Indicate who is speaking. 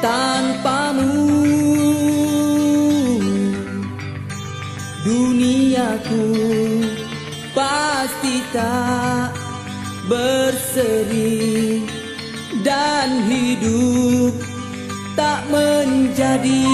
Speaker 1: tanpamu. Duniaku pasti tak berseri Dan hidup tak menjadi